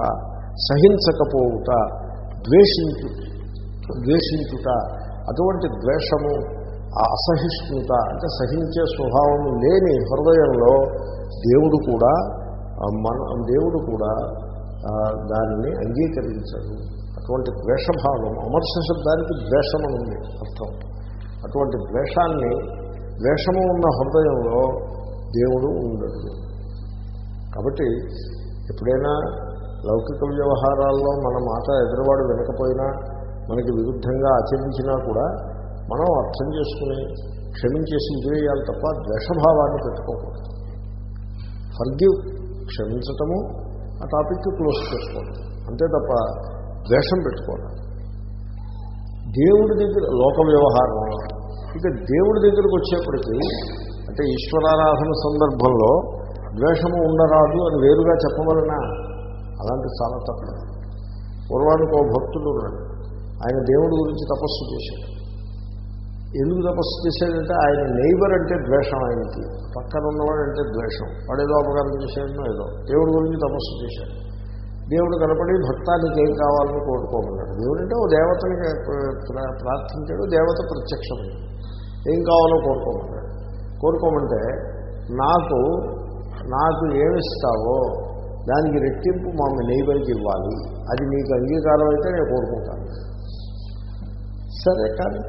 సహించకపోవుట ద్వేషించు ద్వేషించుట. అటువంటి ద్వేషము ఆ అసహిష్ణుత అంటే సహించే స్వభావం లేని హృదయంలో దేవుడు కూడా మన దేవుడు కూడా దానిని అంగీకరించడు. అటువంటి ద్వేషభావం అమర్ష శబ్దానికి ద్వేషం అని ఉంది అర్థం. అటువంటి ద్వేషాన్ని ద్వేషము ఉన్న హృదయంలో దేవుడు ఉండడు. కాబట్టి ఎప్పుడైనా లౌకిక వ్యవహారాల్లో మన మాట ఎదురువాడు వినకపోయినా మనకి విరుద్ధంగా ఆచరించినా కూడా మనం అర్థం చేసుకుని క్షమించేసి వదిలేయాలి తప్ప ద్వేషభావాన్ని పెట్టుకోకూడదు. ఫర్గివ్ క్షమించటము ఆ టాపిక్ క్లోజ్ చేసుకోవడం అంతే తప్ప ద్వేషం పెట్టుకోవడం దేవుడి దగ్గర లోక వ్యవహారం. ఇక దేవుడి దగ్గరకు వచ్చేప్పటికీ అంటే ఈశ్వరారాధన సందర్భంలో ద్వేషము ఉండరాదు అని వేరుగా చెప్పవలన అలాంటి చాలా తప్ప పూర్వానికి ఓ భక్తుడు ఉన్నాడు. ఆయన దేవుడి గురించి తపస్సు చేశాడు. ఎందుకు తపస్సు చేశాడంటే ఆయన నైబర్ అంటే ద్వేషం ఆయనకి. పక్కన ఉన్నవాడు అంటే ద్వేషం. వాడు ఏదో అపకారం చేశాడనో ఏదో. దేవుడి గురించి తపస్సు చేశాడు. దేవుడు కనపడి భక్తానికి ఏం కావాలని కోరుకోమన్నాడు. దేవుడు అంటే ఓ దేవతని ప్రార్థించాడు దేవత ప్రత్యక్షం. ఏం కావాలో కోరుకోమన్నాడు. కోరుకోమంటే నాకు నాకు ఏమిస్తావో దానికి రెట్టింపు మా నైబర్కి ఇవ్వాలి. అది నీకు అంగీకారం అయితే నేను కోరుకుంటాను. సరే కానీ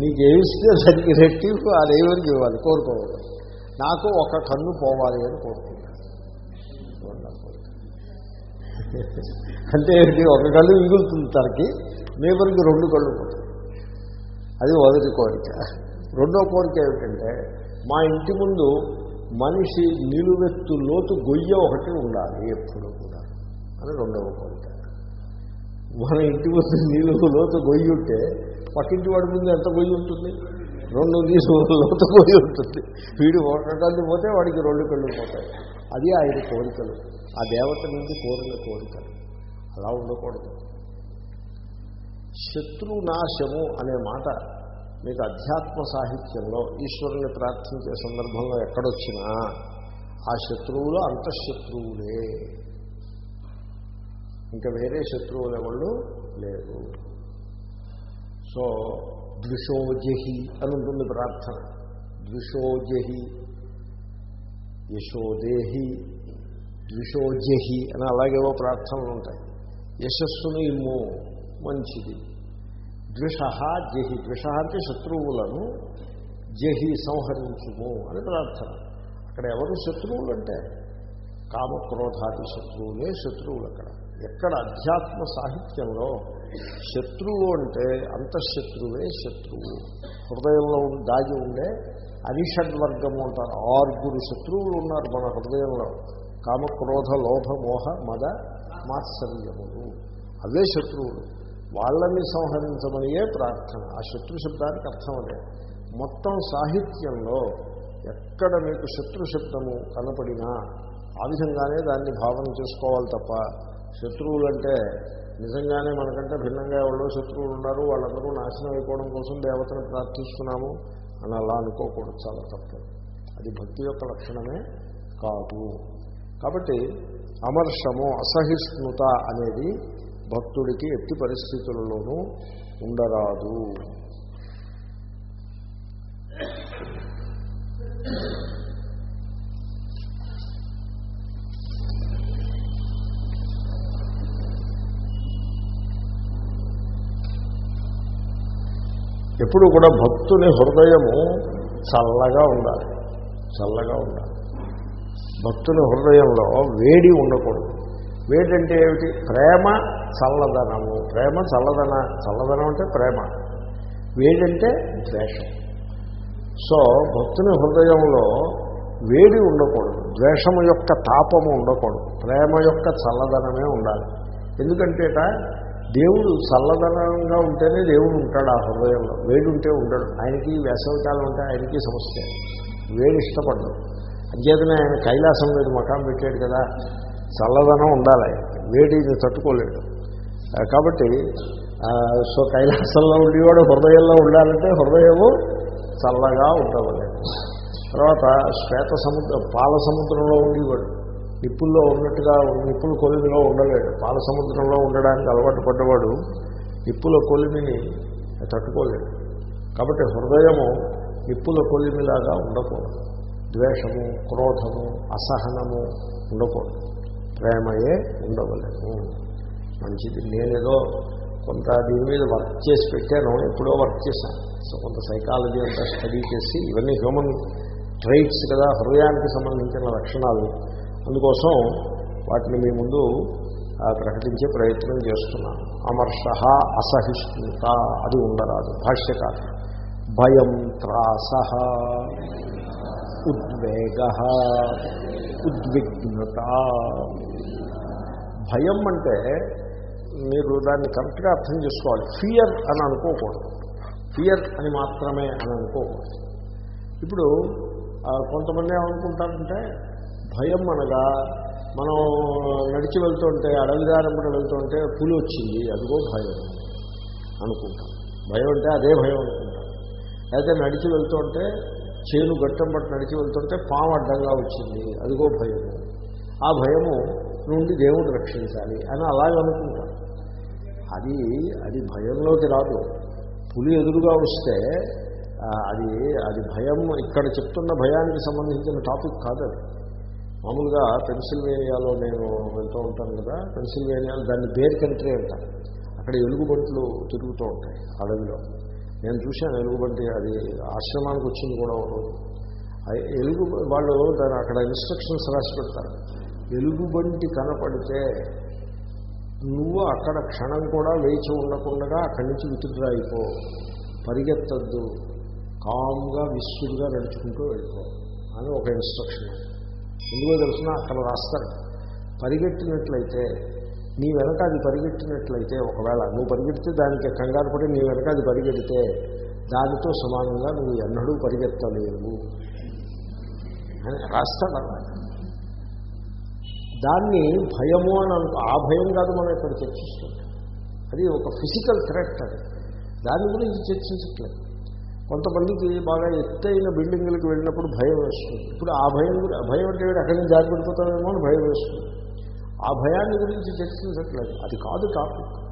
నీకు ఏమిస్తే దానికి రెట్టింపు ఆ నైబర్కి ఇవ్వాలి కోరుకోవాలి నాకు ఒక కన్ను పోవాలి అని కోరుకుంటాను. అంటే ఒక కళ్ళు మిగులుతుంది తనకి నేబర్కి రెండు కళ్ళు అది మొదటి కోరిక. రెండో కోరిక ఏమిటంటే మా ఇంటి ముందు మనిషి నిలువెత్తు లోతు గొయ్య ఒకటి ఉండాలి ఎప్పుడు కూడా. అని రెండవ కోరిక. మన ఇంటి ముందు నీళ్ళు లోతు గొయ్యి ఉంటే పక్కింటి వాడి ముందు ఎంత గొయ్యి ఉంటుంది? రెండు నీళ్ళు లోతు గొయ్యి ఉంటుంది. వీడు ఒక కళ్ళు పోతే వాడికి రెండు కళ్ళు పోతాయి. అది ఆయన కోరికలు. ఆ దేవత నుండి కోరిన కోరిక. అలా ఉండకూడదు. శత్రునాశము అనే మాట మీకు అధ్యాత్మ సాహిత్యంలో ఈశ్వరుని ప్రార్థించే సందర్భంలో ఎక్కడొచ్చినా ఆ శత్రువులు అంతఃశత్రువులే. ఇంకా వేరే శత్రువులు ఎవళ్ళు? లేరు సో ద్విషోజహి అని ఉంటుంది ప్రార్థన. ద్విషోజహి యశోదేహి ద్విషోజహి అని అలాగేవో ప్రార్థనలు ఉంటాయి. యశస్సును ఇమ్ము మంచిది. ద్విష జహి ద్విష అంటే శత్రువులను జహి సంహరించుము అని ప్రార్థన. అక్కడ ఎవరు శత్రువులు అంటే కామక్రోధాది శత్రువులే శత్రువులు అక్కడ ఎక్కడ అధ్యాత్మ సాహిత్యంలో శత్రువు అంటే అంతఃశత్రువే శత్రువు హృదయంలో దాగి ఉండే అరిషడ్వర్గము అంటారు. ఆరుగురు శత్రువులు ఉన్నారు మన హృదయంలో. కామక్రోధ లోభ మోహ మద మాత్సర్యములు. అవే శత్రువులు. వాళ్ళని సంహరించమనియే ప్రార్థన. ఆ శత్రు శబ్దానికి అర్థం అదే. మొత్తం సాహిత్యంలో ఎక్కడ మీకు శత్రు శబ్దము కనపడినా ఆ విధంగానే దాన్ని భావన చేసుకోవాలి తప్ప శత్రువులంటే నిజంగానే మనకంటే భిన్నంగా ఎవరో శత్రువులు ఉన్నారు వాళ్ళందరూ నాశనం అయిపోవడం కోసం దేవతను ప్రార్థిస్తున్నాము అని అలా అనుకోకూడదు. చాలా తప్పు. అది భక్తి యొక్క లక్షణమే కాదు. కాబట్టి అమర్షము అసహిష్ణుత అనేది భక్తుడికి ఎట్టి పరిస్థితులలోనూ ఉండరాదు. ఎప్పుడు కూడా భక్తుని హృదయము చల్లగా ఉండాలి. చల్లగా ఉండాలి. భక్తుని హృదయంలో వేడి ఉండకూడదు. వేడి అంటే ఏమిటి? ప్రేమ చల్లదనము. ప్రేమ చల్లదన చల్లదనం అంటే ప్రేమ. వేడంటే ద్వేషం. సో భక్తుని హృదయంలో వేడి ఉండకూడదు. ద్వేషము యొక్క తాపము ఉండకూడదు. ప్రేమ యొక్క చల్లదనమే ఉండాలి. ఎందుకంటేట? దేవుడు చల్లదనంగా ఉంటేనే దేవుడు ఉంటాడు ఆ హృదయంలో. వేడి ఉంటే ఉండడు. ఆయనకి వేసవికాలం ఉంటే ఆయనకి సమస్య. వేడి ఇష్టపడ్డాడు అంచేతనే ఆయన కైలాసం మీద మకాం పెట్టాడు కదా. చల్లదనం ఉండాలి. వేడిని తట్టుకోలేడు. కాబట్టి సో కైలాసంలో ఉండేవాడు హృదయంలో ఉండాలంటే హృదయము చల్లగా ఉండవలేదు తర్వాత శ్వేత సముద్ర పాల సముద్రంలో ఉండేవాడు. నిప్పుల్లో ఉన్నట్టుగా నిప్పుల కొలిమిలో ఉండలేడు. పాల సముద్రంలో ఉండడానికి అలవాటు పడ్డవాడు నిప్పుల కొలిమిని తట్టుకోలేడు. కాబట్టి హృదయము నిప్పుల కొలిమిలాగా ఉండకూడదు. ద్వేషము క్రోధము అసహనము ఉండకూడదు. ప్రేమయే ఉండవలేము. మంచిది. నేనేదో కొంత దీని మీద వర్క్ చేసి పెట్టాను ఎప్పుడో వర్క్ చేశాను. సో కొంత సైకాలజీ అంతా స్టడీ చేసి ఇవన్నీ హ్యూమన్ ట్రైట్స్ కదా హృదయానికి సంబంధించిన లక్షణాలు. అందుకోసం వాటిని మీ ముందు ప్రకటించే ప్రయత్నం చేస్తున్నాను. అమర్ష అసహిష్ణుత అది ఉండరాదు. భాష్యకార భయం త్రాస. ఉద్వేగ ఉద్విగ్నత. భయం అంటే మీరు దాన్ని కరెక్ట్గా అర్థం చేసుకోవాలి. ఫియర్ అని అనుకోకూడదు. ఫియర్ అని మాత్రమే అని అనుకోకూడదు. ఇప్పుడు కొంతమంది ఏమనుకుంటారంటే భయం అనగా మనం నడిచి వెళ్తుంటే అడవిదారంపడి వెళ్తుంటే పులి వచ్చింది అదిగో భయం అనుకుంటాం. భయం అంటే అదే భయం అనుకుంటాం. అయితే నడిచి వెళ్తుంటే చేను గట్టం పట్టు నడిచి వెళ్తుంటే పాము అడ్డంగా వచ్చింది. అదిగో భయము. ఆ భయము నుండి దేవుడు రక్షించాలి అని అలాగే అనుకుంటాం అది అది భయంలోకి రాదు. పులి ఎదురుగా వస్తే అది అది భయం ఇక్కడ చెప్తున్న భయానికి సంబంధించిన టాపిక్ కాదు మామూలుగా పెన్సిల్వేనియాలో నేను వెళ్తూ ఉంటాను కదా పెన్సిల్వేనియాలో దాన్ని బేర్ కంట్రీ అంటారు. అక్కడ ఎలుగుబంట్లు తిరుగుతూ ఉంటాయి అడవిలో. నేను చూశాను ఎలుగుబంటి అది ఆశ్రమానికి వచ్చింది కూడా ఒకరోజు ఎలుగు వాళ్ళు దాని అక్కడ ఇన్స్ట్రక్షన్స్ రాసి పెడతారు. ఎలుగుబంటి కనపడితే నువ్వు అక్కడ క్షణం కూడా వేచి ఉండకుండా అక్కడి నుంచి విత్డ్రా అయిపో. పరిగెత్తద్దు. కామ్గా విస్సుడుగా నడుచుకుంటూ వెళ్ళిపో అని ఒక ఇన్స్ట్రక్షన్ ఎందుకో తెలిసిన? అక్కడ రాస్తారు. పరిగెట్టినట్లయితే నీ వెనక అది పరిగెట్టినట్లయితే ఒకవేళ నువ్వు పరిగెడితే దానికి కంగారు పడి నీ వెనక అది పరిగెడితే దానితో సమానంగా నువ్వు ఎన్నడూ పరిగెత్తలేవు. అని రాస్తాడు అన్నమాట దాన్ని భయము అని అనుకో ఆ భయం కాదు మనం ఇక్కడ చర్చిస్తుంది అది ఒక ఫిజికల్ థ్రెట్ అది. దాని గురించి చర్చించట్లేదు. కొంతమందికి బాగా ఎత్తైన బిల్డింగులకు వెళ్ళినప్పుడు భయం వేస్తుంది. ఇప్పుడు ఆ భయం భయం అంటే అక్కడి నుంచి జారి పడిపోతామేమో అని భయం వేస్తుంది. ఆ భయాన్ని గురించి చర్చించట్లేదు. అది కాదు టాపిక్.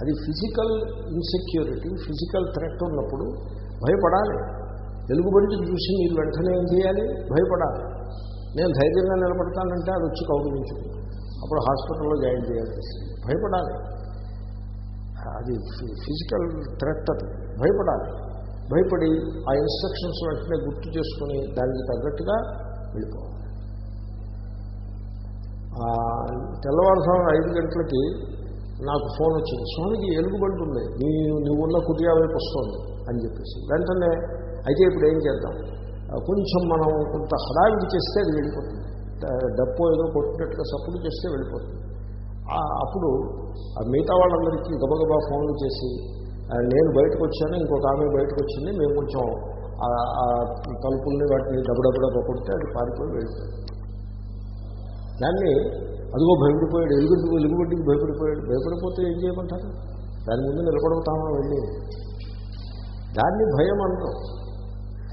అది ఫిజికల్ ఇన్సెక్యూరిటీ ఫిజికల్ థ్రెట్ ఉన్నప్పుడు భయపడాలి. వెలుగుబంటి చూసి మీరు వెంటనే ఏం చేయాలి? భయపడాలి. నేను ధైర్యంగా నిలబడతానంటే అది వచ్చి కౌగులించుకుంది అప్పుడు హాస్పిటల్లో జాయిన్ చేయాల్సి భయపడాలి. అది ఫిజికల్ థ్రెట్ అది. భయపడాలి. భయపడి ఆ ఇన్స్ట్రక్షన్స్ వెంటనే గుర్తు చేసుకుని దానికి తగ్గట్టుగా వెళ్ళిపోవాలి. ఆ, ఐదు గంటలకి నాకు ఫోన్ వచ్చింది. స్వామికి ఎలుగుబంటి ఉంది నీ నువ్వున్న కుటియా వైపు వస్తుంది. అని చెప్పేసి. వెంటనే అయితే ఇప్పుడు ఏం చేద్దాం? కొంచెం మనం కొంత హడావిడి చేస్తే అది వెళ్ళిపోతుంది. డప్పు ఏదో కొట్టినట్టుగా సపోర్ట్ చేస్తే వెళ్ళిపోతుంది. అప్పుడు ఆ మిగతా వాళ్ళందరికీ గబగబా ఫోన్లు చేసి నేను బయటకు వచ్చాను ఇంకొక ఆమె బయటకు వచ్చింది మేము కొంచెం ఆ- తలుపుల్ని వాటిని దబడబడ కొడితే అది పారిపోయి వెళ్ళిపోయింది. దాన్ని అదిగో భయపడిపోయాడు ఎలుగుంటి ఎలుగుబడ్డికి భయపడిపోయాడు? భయపడిపోతే ఏం చేయమంటారు? దాని ముందు నిలబడతామా వెళ్ళి? దాన్ని భయం అంటాం.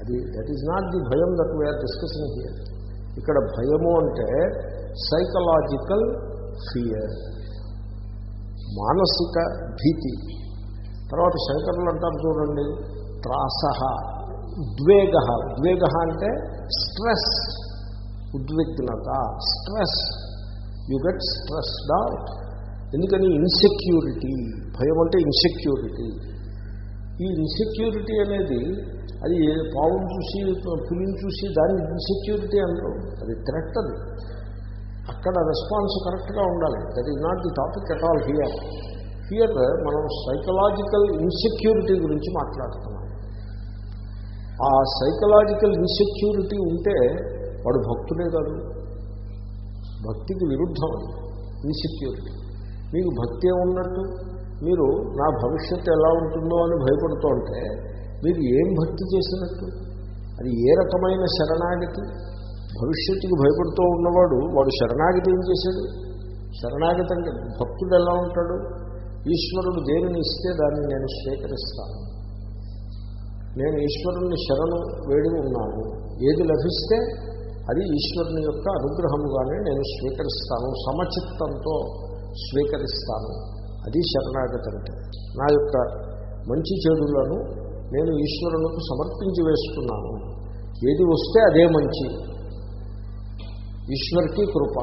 అది దట్ ఈజ్ నాట్ ది భయం that we are discussing here ఇక్కడ భయము అంటే సైకలాజికల్ ఫియర్ మానసిక భీతి. తర్వాత శంకరులు అంటారు చూడండి త్రాస ఉద్వేగ ఉద్వేగ అంటే stress ఉద్విగ్నత stress. You get stressed out ఎందుకని? ఇన్సెక్యూరిటీ భయం అంటే ఇన్సెక్యూరిటీ ఈ ఇన్సెక్యూరిటీ అనేది అది పావును చూసి పులిని చూసి దాన్ని ఇన్సెక్యూరిటీ అనరు అది థ్రెట్ అది. అక్కడ రెస్పాన్స్ కరెక్ట్గా ఉండాలి. That is not the topic at all here here మనం సైకలాజికల్ ఇన్సెక్యూరిటీ గురించి మాట్లాడుతున్నాం. ఆ సైకలాజికల్ ఇన్సెక్యూరిటీ ఉంటే వాడు భక్తుడే కాదు. భక్తికి విరుద్ధం అది. ఇన్సెక్యూరిటీ మీకు భక్తి ఉన్నట్టు మీరు నా భవిష్యత్తు ఎలా ఉంటుందో అని భయపడుతూ ఉంటే మీరు ఏం భక్తి చేసినట్టు? అది ఏ రకమైన శరణాగతి? భవిష్యత్తుకు భయపడుతూ ఉన్నవాడు వాడు శరణాగతి ఏం చేశాడు? శరణాగతి అంటే భక్తుడు ఎలా ఉంటాడు? ఈశ్వరుడు దేనిని ఇస్తే దాన్ని నేను స్వీకరిస్తాను. నేను ఈశ్వరుణ్ణి శరణు వేడి ఉన్నాను. ఏది లభిస్తే అది ఈశ్వరుని యొక్క అనుగ్రహముగానే నేను స్వీకరిస్తాను సమచిత్తంతో స్వీకరిస్తాను. అది శరణాగతి అంటే. నా యొక్క మంచి చెడులను నేను ఈశ్వరునికి సమర్పించి వేస్తున్నాను. ఏది వస్తే అదే మంచి. ఈశ్వర్కి కృప.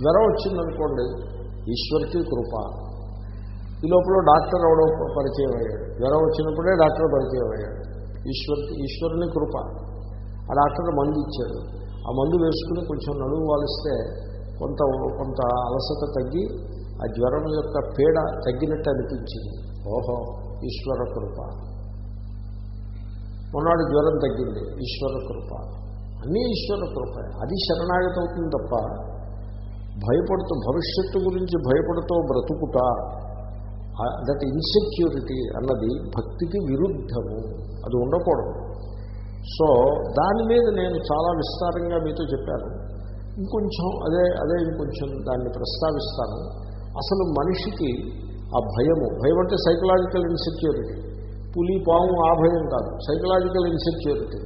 జ్వరం వచ్చిందనుకోండి ఈశ్వర్కి కృప. ఈ లోపల డాక్టర్ ఎవడో పరిచయం అయ్యాడు. జ్వరం వచ్చినప్పుడే డాక్టర్ పరిచయం అయ్యాడు. ఈశ్వర్ ఈశ్వరుని కృప. ఆ డాక్టర్ మందు ఇచ్చాడు. ఆ మందు వేసుకుని కొంచెం నడుము వాలిస్తే కొంత కొంత అలసట తగ్గి ఆ జ్వరం యొక్క పీడ తగ్గినట్టు అనిపించింది. ఓహో ఈశ్వర కృప. మొన్నటి జ్వరం తగ్గింది. ఈశ్వర కృప. అన్నీ ఈశ్వర కృప. అది శరణాగతి అవుతుంది తప్ప భయపడుతూ భవిష్యత్తు గురించి భయపడుతూ బ్రతుకుట దట్ ఇన్సెక్యూరిటీ అన్నది భక్తికి విరుద్ధము. అది ఉండకూడదు. సో దాని మీద నేను చాలా విస్తారంగా మీతో చెప్పాను. ఇంకొంచెం అదే అదే ఇంకొంచెం దాన్ని ప్రస్తావిస్తాను. అసలు మనిషికి ఆ భయము భయం అంటే సైకలాజికల్ ఇన్సెక్యూరిటీ పులి పాము ఆ భయం కాదు సైకలాజికల్ ఇన్సెక్యూరిటీ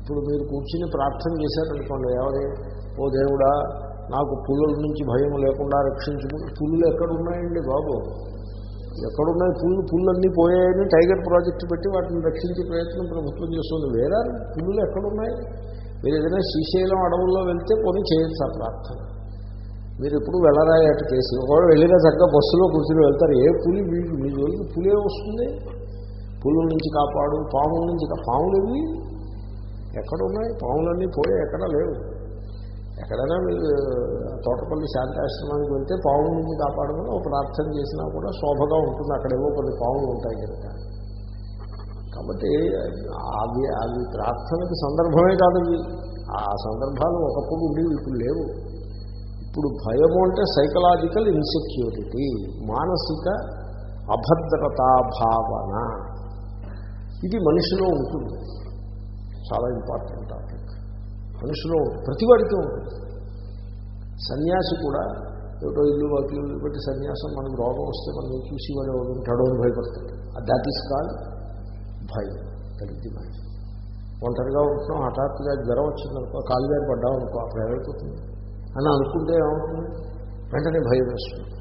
ఇప్పుడు మీరు కూర్చుని ప్రార్థన చేశారనుకోండి ఎవరి ఓ దేవుడా నాకు పులుల నుంచి భయం లేకుండా రక్షించుకుని పులులు ఎక్కడున్నాయండి బాబు? ఎక్కడున్నాయి? పుల్లు పుల్లన్నీ పోయాయని టైగర్ ప్రాజెక్టు పెట్టి వాటిని రక్షించే ప్రయత్నం ప్రభుత్వం చేస్తుంది. వేరే పుల్లులు ఎక్కడున్నాయి? మీరు ఏదైనా శ్రీశైలం అడవుల్లో వెళ్తే పోనీ చేయొచ్చు ఆ ప్రార్థన. మీరు ఎప్పుడు వెళ్ళరాయి అటు కేసు. ఒకవేళ వెళ్ళినా చక్కగా బస్సులో కూర్చుని వెళ్తారు. ఏ పులి మీకు మీ జోలికి పులే వస్తుంది. పులుల నుంచి కాపాడు పాముల నుంచి పాములు ఇవి ఎక్కడున్నాయి? పాములన్నీ పోయే ఎక్కడా లేవు. ఎక్కడైనా మీరు తోటపల్లి శాంతాశ్రమానికి వెళ్తే పావుల నుంచి కాపాడమని ఒక ప్రార్థన చేసినా కూడా శోభగా ఉంటుంది. అక్కడేవో కొన్ని పావులు ఉంటాయి కనుక. కాబట్టి అవి అవి ప్రార్థనకి సందర్భమే కాదు ఆ సందర్భాలు ఒకప్పుడు ఉండేవి ఇప్పుడు లేవు. ఇప్పుడు భయము అంటే సైకలాజికల్ ఇన్సెక్యూరిటీ మానసిక అభద్రతా భావన. ఇది మనిషిలో ఉంటుంది. చాలా ఇంపార్టెంట్ మనిషిలో ప్రతివాడికి ఉంటుంది సన్యాసి కూడా ఏదో ఇల్లు వాకిలు బట్టి సన్యాసం మనకు రోగం వస్తే మనం చూసి వాడు ఎవరు ఉంటాడో అని భయపడతాడు. దాట్ ఈస్ కాల్ భయం. దట్ భయం ఒంటరిగా ఉంటున్నాం హఠాత్తుగా జ్వరం వచ్చిందనుకో కాలు గారి పడ్డాం అనుకో అప్పుడు ఏమైపోతుంది? అని అనుకుంటే ఏమవుతుంది? వెంటనే భయం వేస్తుంది.